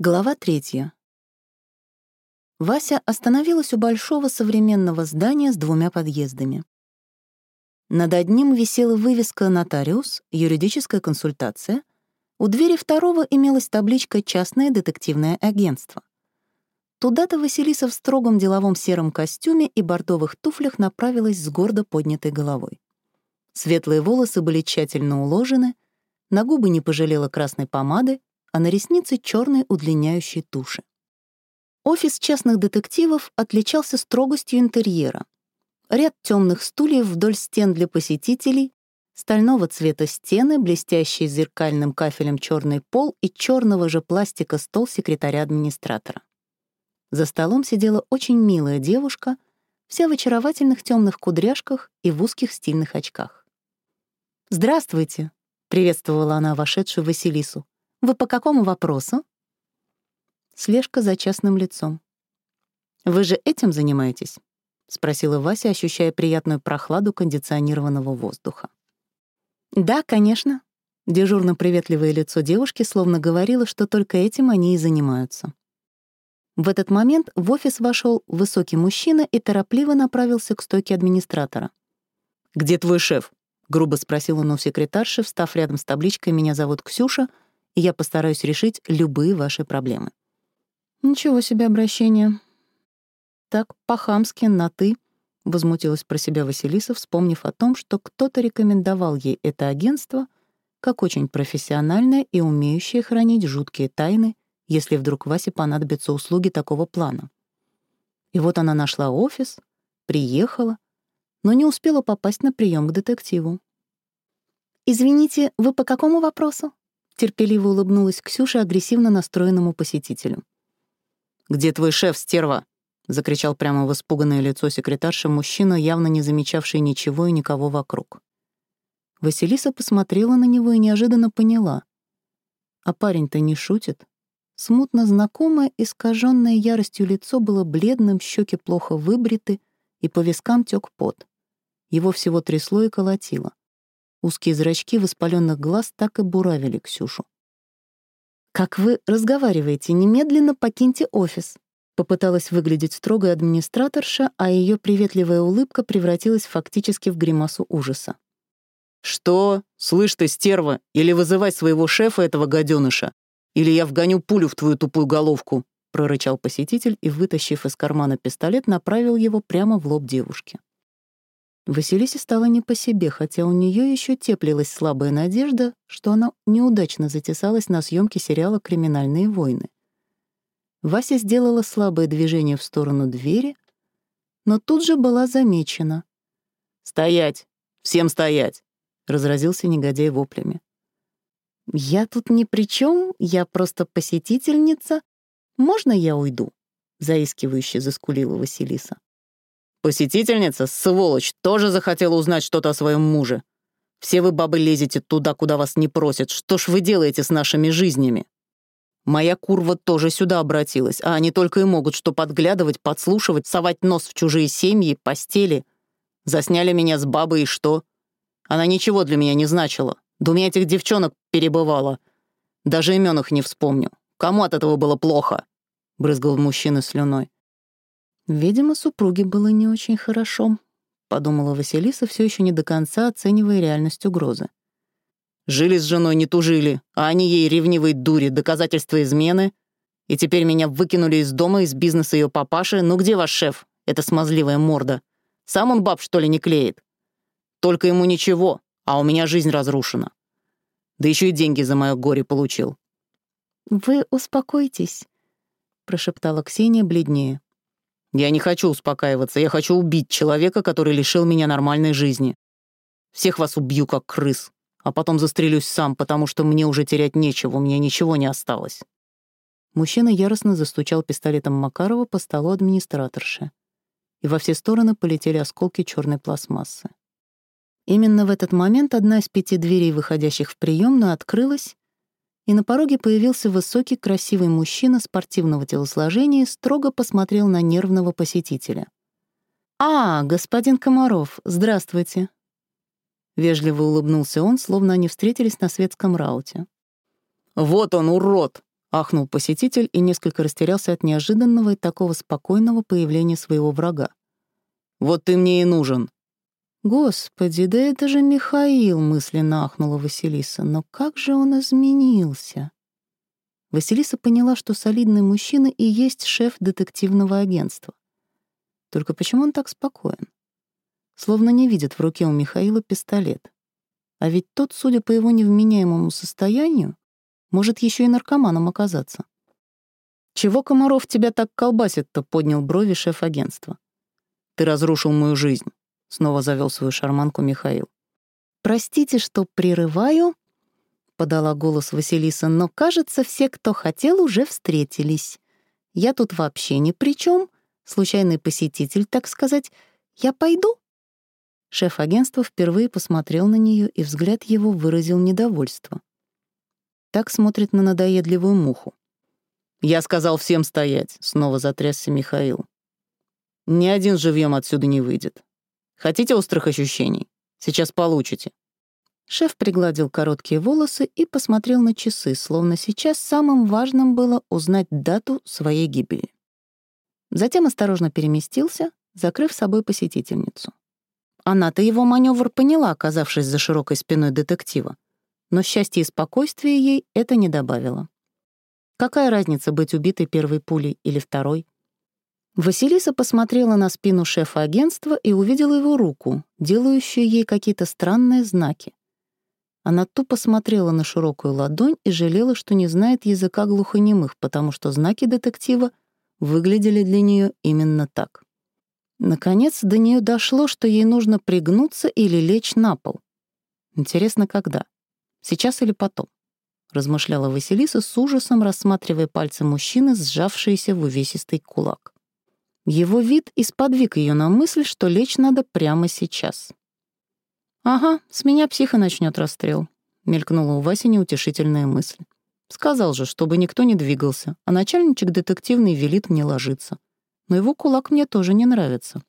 Глава третья. Вася остановилась у большого современного здания с двумя подъездами. Над одним висела вывеска «Нотариус», «Юридическая консультация». У двери второго имелась табличка «Частное детективное агентство». Туда-то Василиса в строгом деловом сером костюме и бордовых туфлях направилась с гордо поднятой головой. Светлые волосы были тщательно уложены, на губы не пожалела красной помады, а на ресницы черной удлиняющей туши. Офис частных детективов отличался строгостью интерьера. Ряд темных стульев вдоль стен для посетителей, стального цвета стены, блестящий зеркальным кафелем черный пол и черного же пластика стол секретаря-администратора. За столом сидела очень милая девушка, вся в очаровательных темных кудряшках и в узких стильных очках. «Здравствуйте», — приветствовала она вошедшую Василису. Вы по какому вопросу? Слежка за частным лицом. Вы же этим занимаетесь? спросила Вася, ощущая приятную прохладу кондиционированного воздуха. Да, конечно. Дежурно приветливое лицо девушки словно говорило, что только этим они и занимаются. В этот момент в офис вошел высокий мужчина и торопливо направился к стойке администратора. «Где твой шеф?» — грубо спросил он у секретарши, встав рядом с табличкой «Меня зовут Ксюша», и я постараюсь решить любые ваши проблемы». «Ничего себе обращение. Так, по-хамски, на «ты», — возмутилась про себя Василиса, вспомнив о том, что кто-то рекомендовал ей это агентство как очень профессиональное и умеющее хранить жуткие тайны, если вдруг Васе понадобятся услуги такого плана. И вот она нашла офис, приехала, но не успела попасть на прием к детективу. «Извините, вы по какому вопросу?» Терпеливо улыбнулась Ксюша агрессивно настроенному посетителю. «Где твой шеф, стерва?» — закричал прямо в испуганное лицо секретарша мужчина, явно не замечавший ничего и никого вокруг. Василиса посмотрела на него и неожиданно поняла. А парень-то не шутит. Смутно знакомое, искаженное яростью лицо было бледным, щеки плохо выбриты, и по вискам тек пот. Его всего трясло и колотило. Узкие зрачки воспаленных глаз так и буравили Ксюшу. «Как вы разговариваете? Немедленно покиньте офис», Попыталась выглядеть строгой администраторша, а ее приветливая улыбка превратилась фактически в гримасу ужаса. «Что? Слышь ты, стерва, или вызывай своего шефа этого гаденыша, или я вгоню пулю в твою тупую головку», прорычал посетитель и, вытащив из кармана пистолет, направил его прямо в лоб девушки. Василисе стало не по себе, хотя у нее еще теплилась слабая надежда, что она неудачно затесалась на съемке сериала «Криминальные войны». Вася сделала слабое движение в сторону двери, но тут же была замечена. «Стоять! Всем стоять!» — разразился негодяй воплями. «Я тут ни при чем, я просто посетительница. Можно я уйду?» — заискивающе заскулила Василиса. Посетительница, сволочь, тоже захотела узнать что-то о своем муже. Все вы, бабы, лезете туда, куда вас не просят. Что ж вы делаете с нашими жизнями? Моя курва тоже сюда обратилась, а они только и могут что подглядывать, подслушивать, совать нос в чужие семьи, постели. Засняли меня с бабой и что? Она ничего для меня не значила. Двумя этих девчонок перебывала. Даже имен их не вспомню. Кому от этого было плохо?» — брызгал мужчина слюной. Видимо, супруге было не очень хорошо, подумала Василиса, все еще не до конца оценивая реальность угрозы. Жили с женой, не тужили, а они ей ревнивые дури, доказательства измены. И теперь меня выкинули из дома, из бизнеса ее папаши. Ну где ваш шеф? Это смазливая морда. Сам он баб, что ли, не клеит? Только ему ничего, а у меня жизнь разрушена. Да еще и деньги за мое горе получил. «Вы успокойтесь», — прошептала Ксения бледнее. Я не хочу успокаиваться, я хочу убить человека, который лишил меня нормальной жизни. Всех вас убью, как крыс, а потом застрелюсь сам, потому что мне уже терять нечего, у меня ничего не осталось». Мужчина яростно застучал пистолетом Макарова по столу администраторши. И во все стороны полетели осколки черной пластмассы. Именно в этот момент одна из пяти дверей, выходящих в приемную, открылась, и на пороге появился высокий, красивый мужчина спортивного телосложения и строго посмотрел на нервного посетителя. «А, господин Комаров, здравствуйте!» Вежливо улыбнулся он, словно они встретились на светском рауте. «Вот он, урод! Ахнул посетитель и несколько растерялся от неожиданного и такого спокойного появления своего врага. «Вот ты мне и нужен!» «Господи, да это же Михаил!» — мысленно ахнула Василиса. «Но как же он изменился?» Василиса поняла, что солидный мужчина и есть шеф детективного агентства. Только почему он так спокоен? Словно не видит в руке у Михаила пистолет. А ведь тот, судя по его невменяемому состоянию, может еще и наркоманом оказаться. «Чего, Комаров, тебя так колбасит-то?» — поднял брови шеф агентства. «Ты разрушил мою жизнь. Снова завел свою шарманку Михаил. «Простите, что прерываю», — подала голос Василиса, «но, кажется, все, кто хотел, уже встретились. Я тут вообще ни при чем, случайный посетитель, так сказать. Я пойду?» Шеф агентства впервые посмотрел на нее, и взгляд его выразил недовольство. Так смотрит на надоедливую муху. «Я сказал всем стоять», — снова затрясся Михаил. «Ни один живьем отсюда не выйдет. Хотите острых ощущений? Сейчас получите». Шеф пригладил короткие волосы и посмотрел на часы, словно сейчас самым важным было узнать дату своей гибели. Затем осторожно переместился, закрыв собой посетительницу. Она-то его маневр поняла, оказавшись за широкой спиной детектива, но счастья и спокойствия ей это не добавило. Какая разница быть убитой первой пулей или второй? Василиса посмотрела на спину шефа агентства и увидела его руку, делающую ей какие-то странные знаки. Она тупо смотрела на широкую ладонь и жалела, что не знает языка глухонемых, потому что знаки детектива выглядели для нее именно так. Наконец до нее дошло, что ей нужно пригнуться или лечь на пол. Интересно, когда? Сейчас или потом? размышляла Василиса с ужасом, рассматривая пальцы мужчины, сжавшиеся в увесистый кулак. Его вид исподвиг ее на мысль, что лечь надо прямо сейчас. «Ага, с меня психа начнет расстрел», — мелькнула у Васи неутешительная мысль. «Сказал же, чтобы никто не двигался, а начальничек детективный велит мне ложиться. Но его кулак мне тоже не нравится».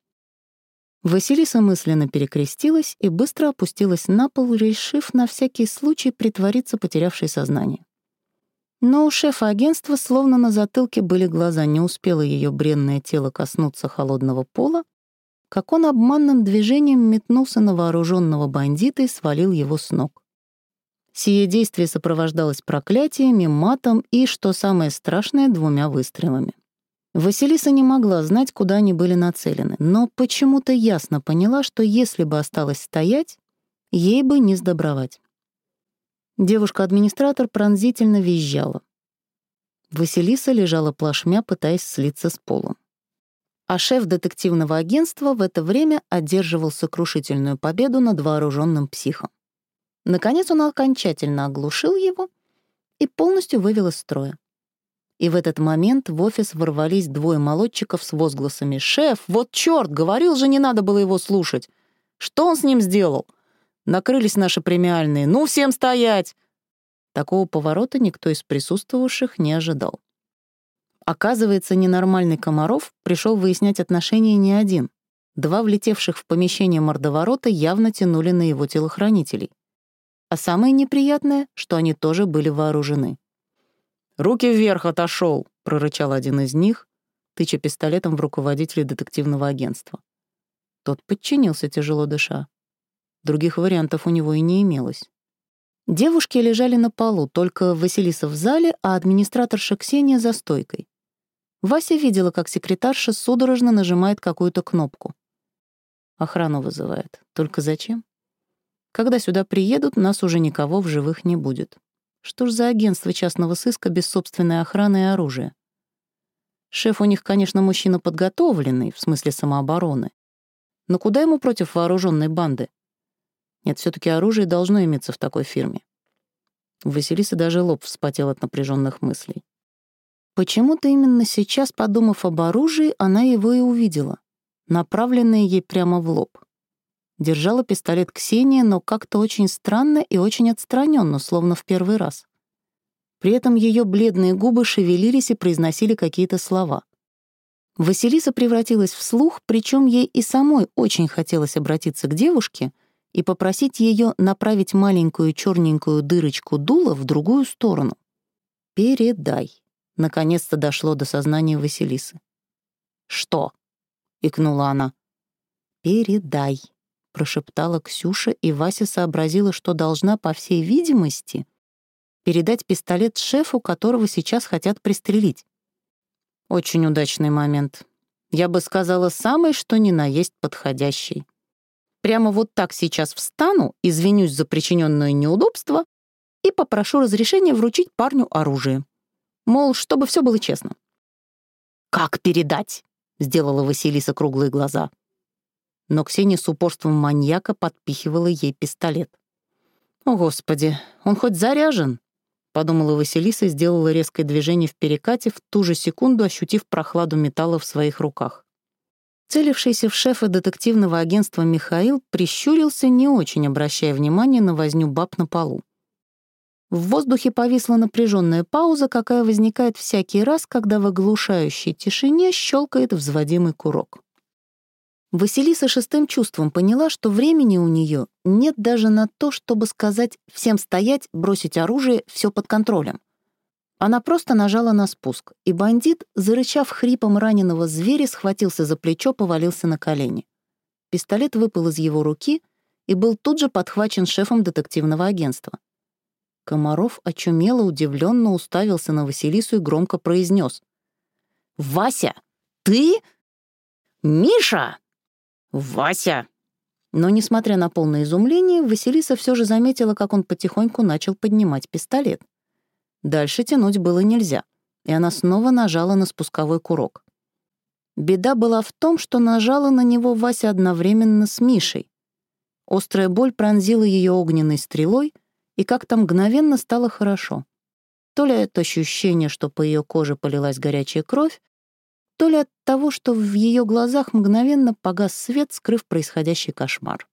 Василиса мысленно перекрестилась и быстро опустилась на пол, решив на всякий случай притвориться потерявшей сознание. Но у шефа агентства словно на затылке были глаза, не успело ее бренное тело коснуться холодного пола, как он обманным движением метнулся на вооруженного бандита и свалил его с ног. Сие действие сопровождалось проклятиями, матом и, что самое страшное, двумя выстрелами. Василиса не могла знать, куда они были нацелены, но почему-то ясно поняла, что если бы осталась стоять, ей бы не сдобровать. Девушка-администратор пронзительно визжала. Василиса лежала плашмя, пытаясь слиться с полом. А шеф детективного агентства в это время одерживал сокрушительную победу над вооруженным психом. Наконец он окончательно оглушил его и полностью вывел из строя. И в этот момент в офис ворвались двое молодчиков с возгласами «Шеф, вот черт, говорил же, не надо было его слушать! Что он с ним сделал? Накрылись наши премиальные. Ну, всем стоять!» Такого поворота никто из присутствовавших не ожидал. Оказывается, ненормальный Комаров пришел выяснять отношения не один. Два влетевших в помещение мордоворота явно тянули на его телохранителей. А самое неприятное, что они тоже были вооружены. «Руки вверх отошел!» — прорычал один из них, тыча пистолетом в руководителя детективного агентства. Тот подчинился, тяжело дыша. Других вариантов у него и не имелось. Девушки лежали на полу, только Василиса в зале, а администраторша Ксения за стойкой. Вася видела, как секретарша судорожно нажимает какую-то кнопку. Охрану вызывает. Только зачем? Когда сюда приедут, нас уже никого в живых не будет. Что ж за агентство частного сыска без собственной охраны и оружия? Шеф у них, конечно, мужчина подготовленный, в смысле самообороны. Но куда ему против вооруженной банды? Нет, все таки оружие должно иметься в такой фирме. У Василисы даже лоб вспотел от напряженных мыслей. Почему-то именно сейчас, подумав об оружии, она его и увидела, направленное ей прямо в лоб. Держала пистолет Ксения, но как-то очень странно и очень отстраненно, словно в первый раз. При этом ее бледные губы шевелились и произносили какие-то слова. Василиса превратилась в слух, причем ей и самой очень хотелось обратиться к девушке — и попросить ее направить маленькую черненькую дырочку дула в другую сторону. «Передай». Наконец-то дошло до сознания Василисы. «Что?» — икнула она. «Передай», — прошептала Ксюша, и Вася сообразила, что должна, по всей видимости, передать пистолет шефу, которого сейчас хотят пристрелить. Очень удачный момент. Я бы сказала, самый что ни на есть подходящий. Прямо вот так сейчас встану, извинюсь за причиненное неудобство и попрошу разрешения вручить парню оружие. Мол, чтобы все было честно. «Как передать?» — сделала Василиса круглые глаза. Но Ксения с упорством маньяка подпихивала ей пистолет. «О, Господи, он хоть заряжен?» — подумала Василиса и сделала резкое движение в перекате, в ту же секунду ощутив прохладу металла в своих руках. Целившийся в шефа детективного агентства Михаил прищурился, не очень обращая внимания на возню баб на полу. В воздухе повисла напряженная пауза, какая возникает всякий раз, когда в оглушающей тишине щелкает взводимый курок. Василиса шестым чувством поняла, что времени у нее нет даже на то, чтобы сказать «всем стоять, бросить оружие, все под контролем». Она просто нажала на спуск, и бандит, зарычав хрипом раненого зверя, схватился за плечо, повалился на колени. Пистолет выпал из его руки и был тут же подхвачен шефом детективного агентства. Комаров очумело удивленно уставился на Василису и громко произнес. «Вася, ты? Миша? Вася!» Но, несмотря на полное изумление, Василиса все же заметила, как он потихоньку начал поднимать пистолет. Дальше тянуть было нельзя, и она снова нажала на спусковой курок. Беда была в том, что нажала на него Вася одновременно с Мишей. Острая боль пронзила ее огненной стрелой — и как-то мгновенно стало хорошо. То ли это ощущение, что по ее коже полилась горячая кровь, то ли от того, что в ее глазах мгновенно погас свет, скрыв происходящий кошмар.